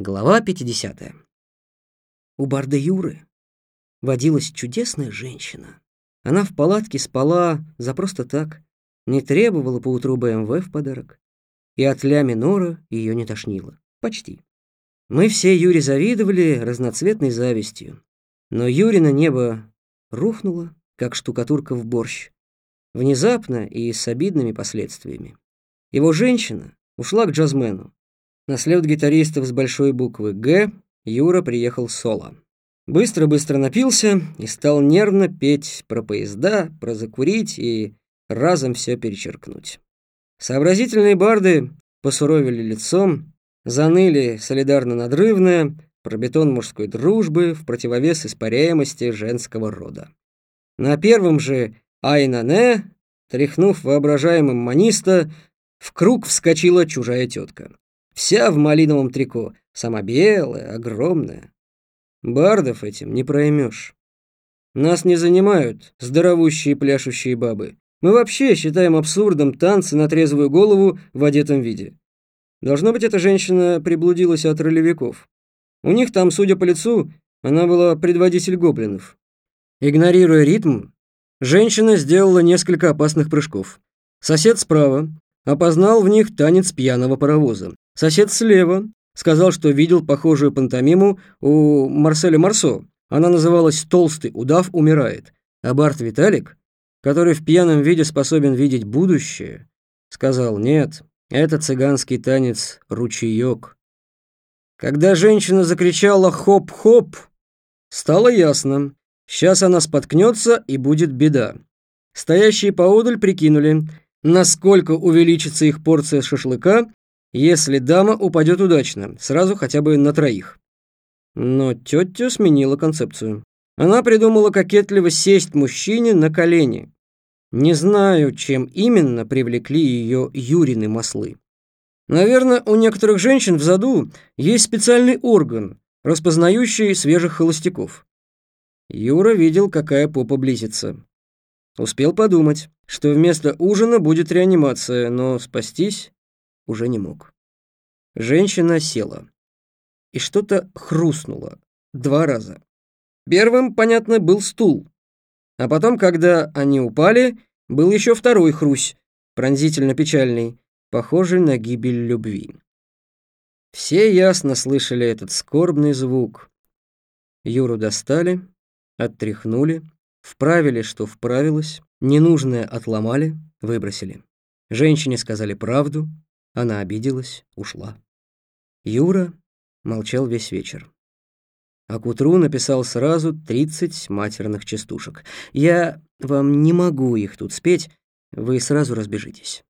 Глава 50. У Барда Юры водилась чудесная женщина. Она в палатке спала за просто так, не требовала поутру БМВ в подарок, и от ля минора ее не тошнило. Почти. Мы все Юре завидовали разноцветной завистью, но Юрина небо рухнуло, как штукатурка в борщ, внезапно и с обидными последствиями. Его женщина ушла к джазмену, на слет гитаристов с большой буквы «Г» Юра приехал соло. Быстро-быстро напился и стал нервно петь про поезда, про закурить и разом все перечеркнуть. Сообразительные барды посуровили лицом, заныли солидарно-надрывное про бетон мужской дружбы в противовес испаряемости женского рода. На первом же «Айнане», тряхнув воображаемым маниста, в круг вскочила чужая тетка. Вся в малиновом трико, сама белая, огромная. Бардов этим не проймешь. Нас не занимают здоровущие пляшущие бабы. Мы вообще считаем абсурдом танцы на трезвую голову в одетом виде. Должно быть, эта женщина приблудилась от ролевиков. У них там, судя по лицу, она была предводитель гоблинов. Игнорируя ритм, женщина сделала несколько опасных прыжков. Сосед справа опознал в них танец пьяного паровоза. Сосед слева сказал, что видел похожую пантомиму у Марселя Марсо. Она называлась «Толстый удав умирает». А Барт Виталик, который в пьяном виде способен видеть будущее, сказал «Нет, это цыганский танец ручеёк». Когда женщина закричала «Хоп-хоп!», стало ясно, сейчас она споткнется и будет беда. Стоящие поодаль прикинули, насколько увеличится их порция шашлыка, если дама упадет удачно, сразу хотя бы на троих. Но тетя сменила концепцию. Она придумала кокетливо сесть мужчине на колени. Не знаю, чем именно привлекли ее Юрины маслы. Наверное, у некоторых женщин в заду есть специальный орган, распознающий свежих холостяков. Юра видел, какая попа близится. Успел подумать, что вместо ужина будет реанимация, но спастись уже не мог. Женщина села. И что-то хрустнуло. Два раза. Первым, понятно, был стул. А потом, когда они упали, был еще второй хрусь, пронзительно печальный, похожий на гибель любви. Все ясно слышали этот скорбный звук. Юру достали, оттряхнули, вправили, что вправилось, ненужное отломали, выбросили. Женщине сказали правду, она обиделась, ушла. Юра молчал весь вечер. А к утру написал сразу тридцать матерных частушек. Я вам не могу их тут спеть, вы сразу разбежитесь.